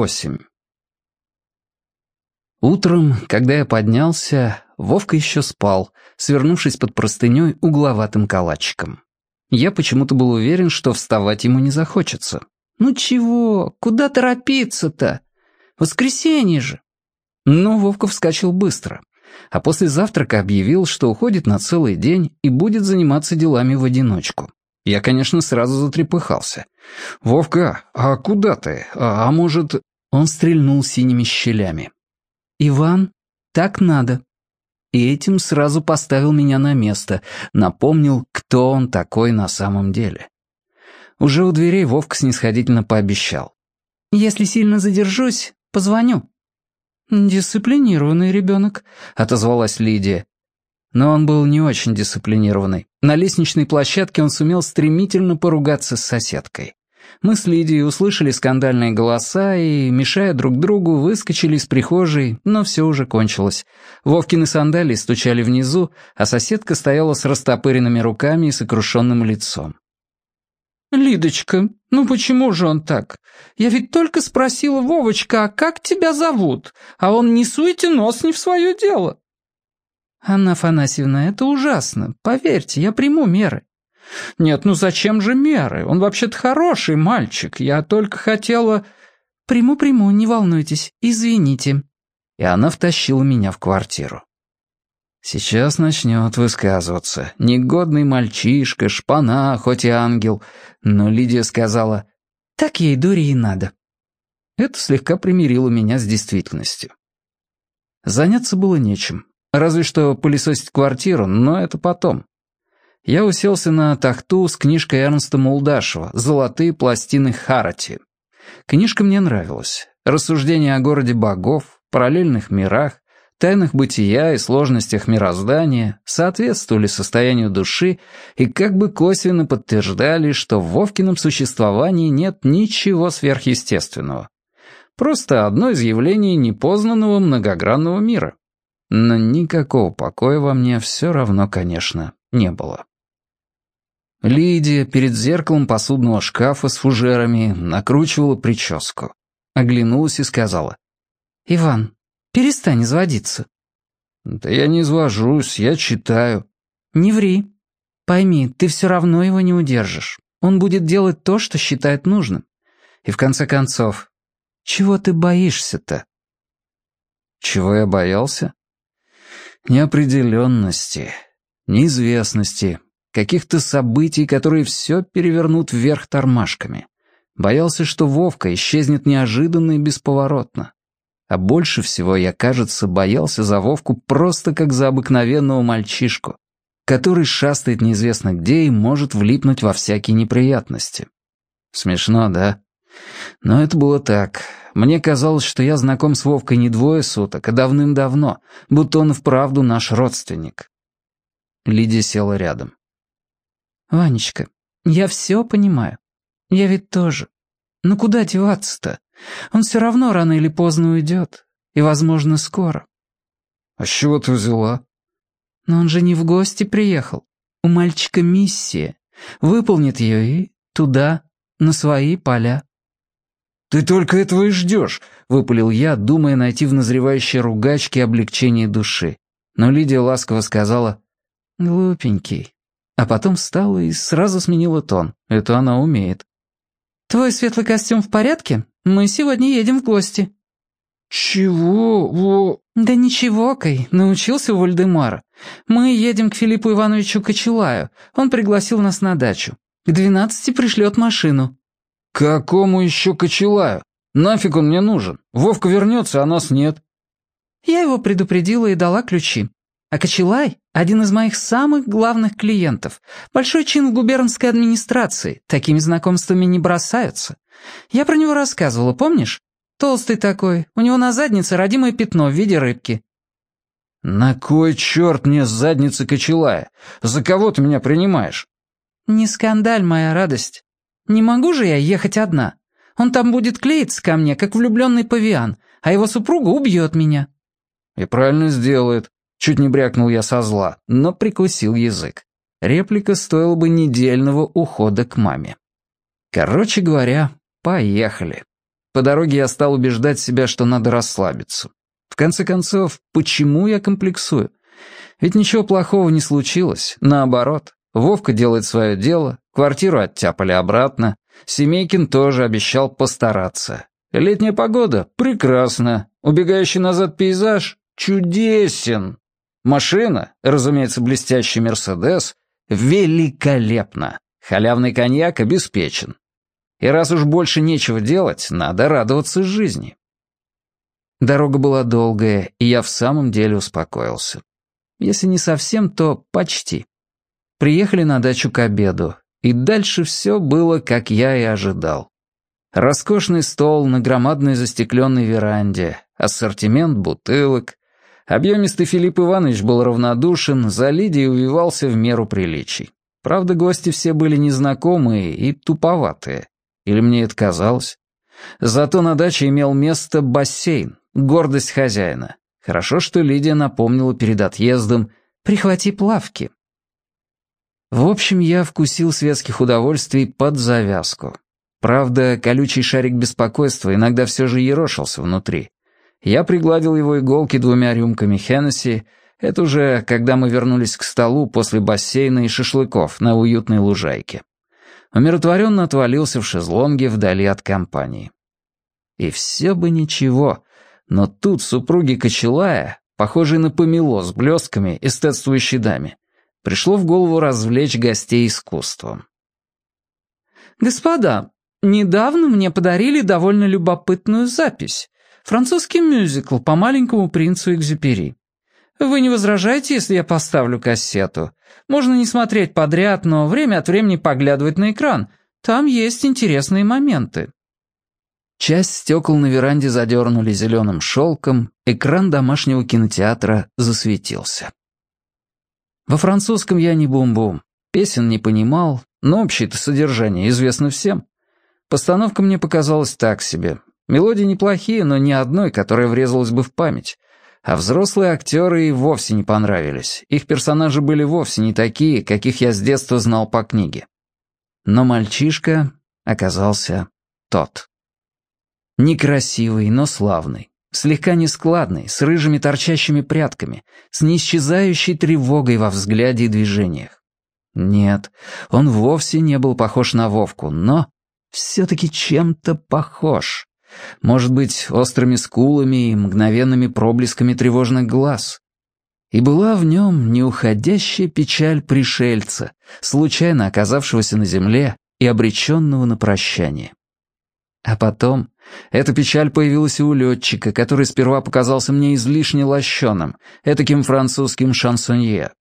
Восемь. Утром, когда я поднялся, Вовка еще спал, свернувшись под простыней угловатым калачиком. Я почему-то был уверен, что вставать ему не захочется. «Ну чего? Куда торопиться-то? Воскресенье же!» Но Вовка вскочил быстро, а после завтрака объявил, что уходит на целый день и будет заниматься делами в одиночку. Я, конечно, сразу затрепыхался. «Вовка, а куда ты? А, а может...» Он стрельнул синими щелями. «Иван, так надо». И этим сразу поставил меня на место, напомнил, кто он такой на самом деле. Уже у дверей Вовка снисходительно пообещал. «Если сильно задержусь, позвоню». «Дисциплинированный ребенок», — отозвалась Лидия. Но он был не очень дисциплинированный. На лестничной площадке он сумел стремительно поругаться с соседкой. Мы с Лидией услышали скандальные голоса и, мешая друг другу, выскочили из прихожей, но все уже кончилось. Вовкины сандалии стучали внизу, а соседка стояла с растопыренными руками и сокрушенным лицом. «Лидочка, ну почему же он так? Я ведь только спросила Вовочка, а как тебя зовут? А он не суете нос не в свое дело». «Анна Афанасьевна, это ужасно. Поверьте, я приму меры». «Нет, ну зачем же меры? Он вообще-то хороший мальчик. Я только хотела...» «Приму-приму, не волнуйтесь. Извините». И она втащила меня в квартиру. Сейчас начнет высказываться. Негодный мальчишка, шпана, хоть и ангел. Но Лидия сказала, «Так ей дури и надо». Это слегка примирило меня с действительностью. Заняться было нечем. Разве что пылесосить квартиру, но это потом. Я уселся на тахту с книжкой Эрнста Мулдашева «Золотые пластины Харати». Книжка мне нравилась. Рассуждения о городе богов, параллельных мирах, тайнах бытия и сложностях мироздания соответствовали состоянию души и как бы косвенно подтверждали, что в Вовкином существовании нет ничего сверхъестественного. Просто одно из явлений непознанного многогранного мира. Но никакого покоя во мне все равно, конечно, не было. Лидия перед зеркалом посудного шкафа с фужерами накручивала прическу. Оглянулась и сказала. «Иван, перестань изводиться». «Да я не извожусь, я читаю». «Не ври. Пойми, ты все равно его не удержишь. Он будет делать то, что считает нужным. И в конце концов, чего ты боишься-то?» «Чего я боялся?» неопределенности, неизвестности, каких-то событий, которые все перевернут вверх тормашками. Боялся, что Вовка исчезнет неожиданно и бесповоротно. А больше всего я, кажется, боялся за Вовку просто как за обыкновенного мальчишку, который шастает неизвестно где и может влипнуть во всякие неприятности. Смешно, да? Но это было так. Мне казалось, что я знаком с Вовкой не двое суток, а давным-давно, будто он вправду наш родственник. Лидия села рядом. «Ванечка, я все понимаю. Я ведь тоже. Но куда деваться-то? Он все равно рано или поздно уйдет. И, возможно, скоро». «А с чего ты взяла?» «Но он же не в гости приехал. У мальчика миссия. Выполнит ее и туда, на свои поля». «Ты только этого и ждешь», — выпалил я, думая найти в назревающей ругачке облегчение души. Но Лидия ласково сказала «Глупенький». А потом встала и сразу сменила тон. Это она умеет. «Твой светлый костюм в порядке? Мы сегодня едем в гости». «Чего? Во...» «Да ничего, Кай, научился у Вальдемара. Мы едем к Филиппу Ивановичу Кочелаю. Он пригласил нас на дачу. К двенадцати пришлет машину». «Какому еще кочелаю? Нафиг он мне нужен? Вовка вернется, а нас нет». Я его предупредила и дала ключи. А Кочелай — один из моих самых главных клиентов. Большой чин в губернской администрации. Такими знакомствами не бросаются. Я про него рассказывала, помнишь? Толстый такой, у него на заднице родимое пятно в виде рыбки. «На кой черт мне задница Кочелая? За кого ты меня принимаешь?» «Не скандаль, моя радость. Не могу же я ехать одна. Он там будет клеиться ко мне, как влюбленный павиан, а его супруга убьет меня». «И правильно сделает», — чуть не брякнул я со зла, но прикусил язык. Реплика стоила бы недельного ухода к маме. Короче говоря, поехали. По дороге я стал убеждать себя, что надо расслабиться. В конце концов, почему я комплексую? Ведь ничего плохого не случилось. Наоборот, Вовка делает свое дело, квартиру оттяпали обратно. Семейкин тоже обещал постараться. Летняя погода — прекрасно. Убегающий назад пейзаж — чудесен. Машина, разумеется, блестящий «Мерседес», великолепно. Халявный коньяк обеспечен. И раз уж больше нечего делать, надо радоваться жизни. Дорога была долгая, и я в самом деле успокоился. Если не совсем, то почти. Приехали на дачу к обеду, и дальше все было, как я и ожидал. Роскошный стол на громадной застекленной веранде, ассортимент бутылок. Объемистый Филипп Иванович был равнодушен, за Лидией увивался в меру приличий. Правда, гости все были незнакомые и туповатые. Или мне это казалось? Зато на даче имел место бассейн, гордость хозяина. Хорошо, что Лидия напомнила перед отъездом «прихвати плавки». В общем, я вкусил светских удовольствий под завязку. Правда, колючий шарик беспокойства иногда все же ерошился внутри. Я пригладил его иголки двумя рюмками Хеннесси. Это уже когда мы вернулись к столу после бассейна и шашлыков на уютной лужайке. Умиротворенно отвалился в шезлонге вдали от компании. И все бы ничего, но тут супруги Кочелая, похожие на помело с блестками, эстетствующей даме, пришло в голову развлечь гостей искусством. «Господа, недавно мне подарили довольно любопытную запись. Французский мюзикл по маленькому принцу Экзюпери. Вы не возражаете, если я поставлю кассету? Можно не смотреть подряд, но время от времени поглядывать на экран. Там есть интересные моменты». Часть стекол на веранде задернули зеленым шелком, экран домашнего кинотеатра засветился. Во французском я не бум-бум, песен не понимал, но общее-то содержание известно всем. Постановка мне показалась так себе. Мелодии неплохие, но ни одной, которая врезалась бы в память. А взрослые актеры и вовсе не понравились. Их персонажи были вовсе не такие, каких я с детства знал по книге. Но мальчишка оказался тот. Некрасивый, но славный. Слегка нескладный, с рыжими торчащими прядками, с неисчезающей тревогой во взгляде и движениях. Нет, он вовсе не был похож на Вовку, но все-таки чем-то похож. Может быть, острыми скулами и мгновенными проблесками тревожных глаз. И была в нем неуходящая печаль пришельца, случайно оказавшегося на земле и обреченного на прощание. А потом эта печаль появилась и у летчика, который сперва показался мне излишне лощеным, этаким французским шансонье.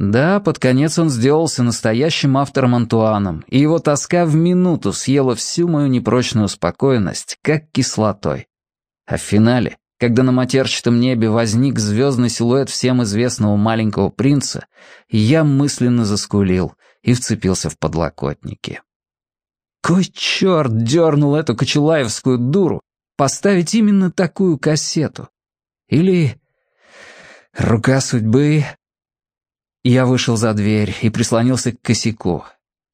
Да, под конец он сделался настоящим автором Антуаном, и его тоска в минуту съела всю мою непрочную спокойность, как кислотой. А в финале, когда на матерчатом небе возник звездный силуэт всем известного маленького принца, я мысленно заскулил и вцепился в подлокотники. Кой черт дернул эту кочелаевскую дуру поставить именно такую кассету? Или рука судьбы? Я вышел за дверь и прислонился к косяку.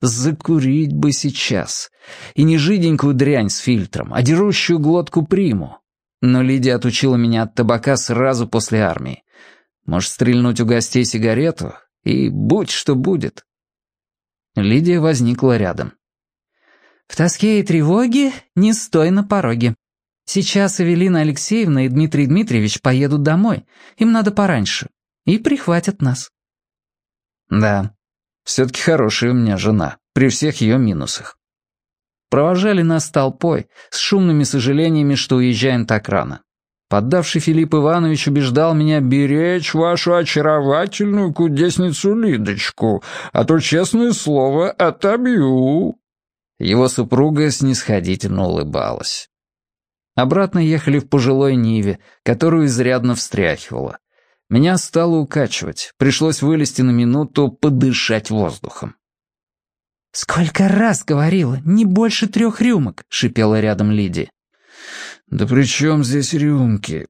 Закурить бы сейчас. И не жиденькую дрянь с фильтром, а дерущую глотку приму. Но Лидия отучила меня от табака сразу после армии. Может, стрельнуть у гостей сигарету? И будь что будет. Лидия возникла рядом. В тоске и тревоге не стой на пороге. Сейчас Эвелина Алексеевна и Дмитрий Дмитриевич поедут домой. Им надо пораньше. И прихватят нас. Да, все-таки хорошая у меня жена, при всех ее минусах. Провожали нас толпой, с шумными сожалениями, что уезжаем так рано. Поддавший Филипп Иванович убеждал меня беречь вашу очаровательную кудесницу Лидочку, а то, честное слово, отобью. Его супруга снисходительно улыбалась. Обратно ехали в пожилой Ниве, которую изрядно встряхивало. Меня стало укачивать, пришлось вылезти на минуту подышать воздухом. «Сколько раз говорила, не больше трех рюмок», — шипела рядом Лидия. «Да при чем здесь рюмки?»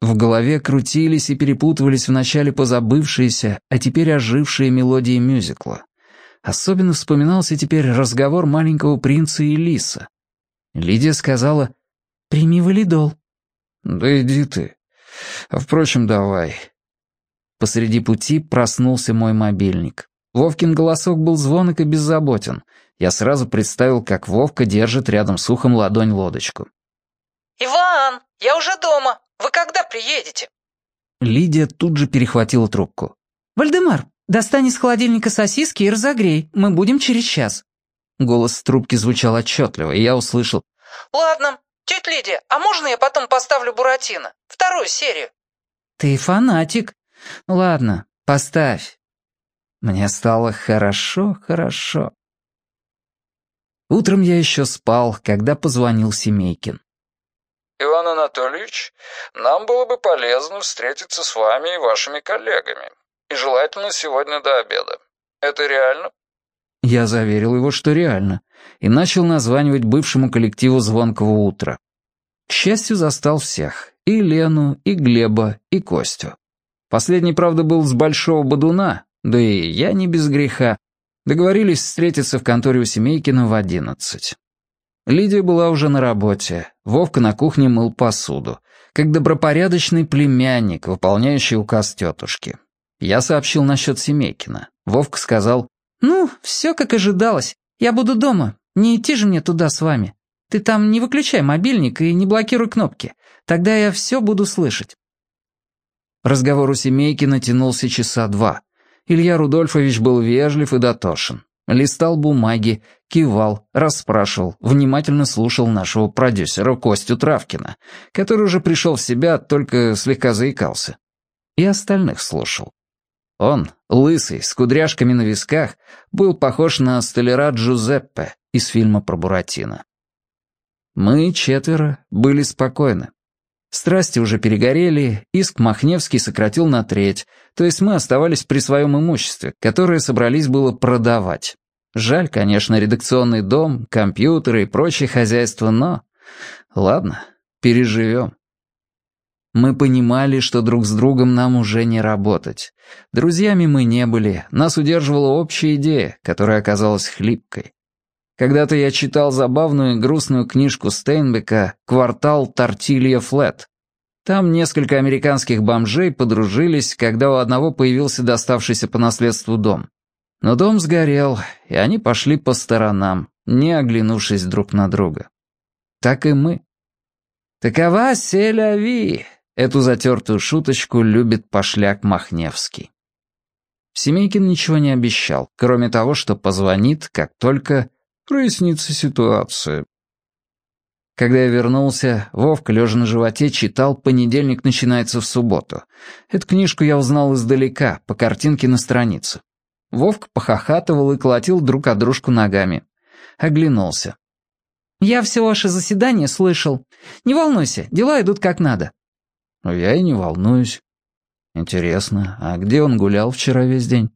В голове крутились и перепутывались вначале позабывшиеся, а теперь ожившие мелодии мюзикла. Особенно вспоминался теперь разговор маленького принца и лиса. Лидия сказала, «Прими валидол». «Да иди ты. А впрочем, давай». Посреди пути проснулся мой мобильник. Вовкин голосок был звонок и беззаботен. Я сразу представил, как Вовка держит рядом с ухом ладонь-лодочку. «Иван, я уже дома. Вы когда приедете?» Лидия тут же перехватила трубку. «Вальдемар, достань из холодильника сосиски и разогрей. Мы будем через час». Голос в трубке звучал отчетливо, и я услышал. «Ладно, тетя Лидия, а можно я потом поставлю Буратино? Вторую серию?» «Ты фанатик. Ладно, поставь». Мне стало хорошо-хорошо. Утром я еще спал, когда позвонил Семейкин. «Иван Анатольевич, нам было бы полезно встретиться с вами и вашими коллегами. И желательно сегодня до обеда. Это реально?» Я заверил его, что реально, и начал названивать бывшему коллективу «Звонкого утра». К счастью, застал всех. И Лену, и Глеба, и Костю. Последний, правда, был с Большого Бодуна, да и я не без греха. Договорились встретиться в конторе у Семейкина в одиннадцать. Лидия была уже на работе, Вовка на кухне мыл посуду, как добропорядочный племянник, выполняющий указ тетушки. Я сообщил насчет Семейкина. Вовка сказал, «Ну, все как ожидалось. Я буду дома. Не идти же мне туда с вами. Ты там не выключай мобильник и не блокируй кнопки. Тогда я все буду слышать». Разговор у Семейкина тянулся часа два. Илья Рудольфович был вежлив и дотошен. Листал бумаги, кивал, расспрашивал, внимательно слушал нашего продюсера Костю Травкина, который уже пришел в себя, только слегка заикался. И остальных слушал. Он, лысый, с кудряшками на висках, был похож на столяра Джузеппе из фильма про Буратино. Мы, четверо, были спокойны. Страсти уже перегорели, иск Махневский сократил на треть, то есть мы оставались при своем имуществе, которое собрались было продавать. Жаль, конечно, редакционный дом, компьютеры и прочее хозяйство, но... Ладно, переживем. Мы понимали, что друг с другом нам уже не работать. Друзьями мы не были, нас удерживала общая идея, которая оказалась хлипкой. Когда-то я читал забавную и грустную книжку Стейнбека «Квартал Тортилья Флет». Там несколько американских бомжей подружились, когда у одного появился доставшийся по наследству дом. Но дом сгорел, и они пошли по сторонам, не оглянувшись друг на друга. Так и мы. Такова селяви. Эту затертую шуточку любит пошляк Махневский. Семейкин ничего не обещал, кроме того, что позвонит, как только прояснится ситуация. Когда я вернулся, Вовка, лежа на животе, читал «Понедельник начинается в субботу». Эту книжку я узнал издалека, по картинке на странице. Вовка похохатывал и колотил друг от дружку ногами. Оглянулся. «Я все ваше заседание слышал. Не волнуйся, дела идут как надо». «Я и не волнуюсь. Интересно, а где он гулял вчера весь день?»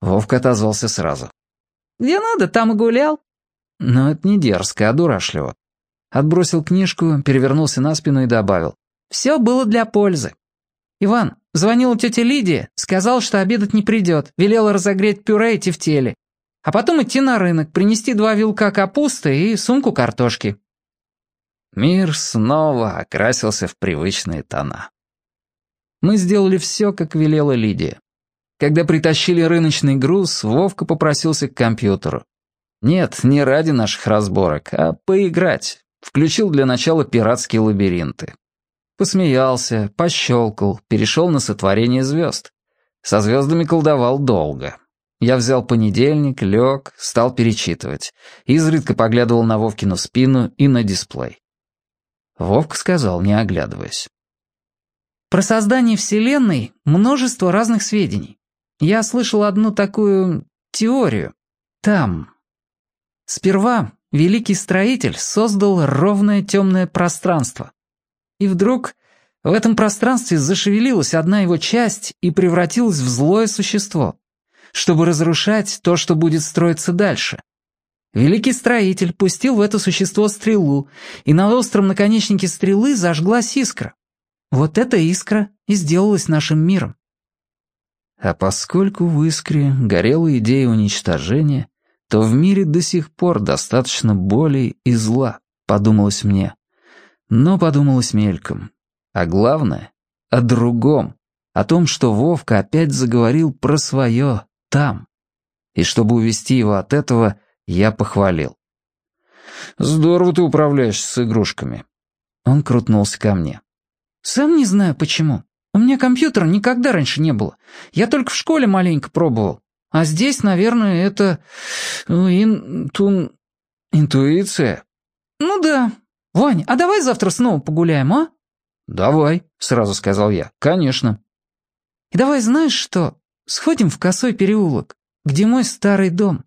Вовка отозвался сразу. Где надо, там и гулял». Но это не дерзко, а дурашливо. Отбросил книжку, перевернулся на спину и добавил. «Все было для пользы. Иван, звонила тетя Лидия, сказал, что обедать не придет, велела разогреть пюре и тефтели. А потом идти на рынок, принести два вилка капусты и сумку картошки». Мир снова окрасился в привычные тона. Мы сделали все, как велела Лидия. Когда притащили рыночный груз, Вовка попросился к компьютеру. Нет, не ради наших разборок, а поиграть. Включил для начала пиратские лабиринты. Посмеялся, пощелкал, перешел на сотворение звезд. Со звездами колдовал долго. Я взял понедельник, лег, стал перечитывать. Изредка поглядывал на Вовкину спину и на дисплей. Вовка сказал, не оглядываясь. Про создание Вселенной множество разных сведений. Я слышал одну такую теорию. Там. Сперва великий строитель создал ровное темное пространство. И вдруг в этом пространстве зашевелилась одна его часть и превратилась в злое существо, чтобы разрушать то, что будет строиться дальше. Великий строитель пустил в это существо стрелу, и на остром наконечнике стрелы зажглась искра. Вот эта искра и сделалась нашим миром. А поскольку в искре горела идея уничтожения, то в мире до сих пор достаточно боли и зла. подумалось мне. Но подумалось мельком. А главное — о другом. О том, что Вовка опять заговорил про свое там. И чтобы увести его от этого, я похвалил. «Здорово ты управляешься с игрушками». Он крутнулся ко мне. «Сам не знаю, почему. У меня компьютера никогда раньше не было. Я только в школе маленько пробовал. А здесь, наверное, это... Интун... Интуиция? Ну да. Вань, а давай завтра снова погуляем, а? Давай, сразу сказал я. Конечно. И давай знаешь что? Сходим в Косой переулок, где мой старый дом.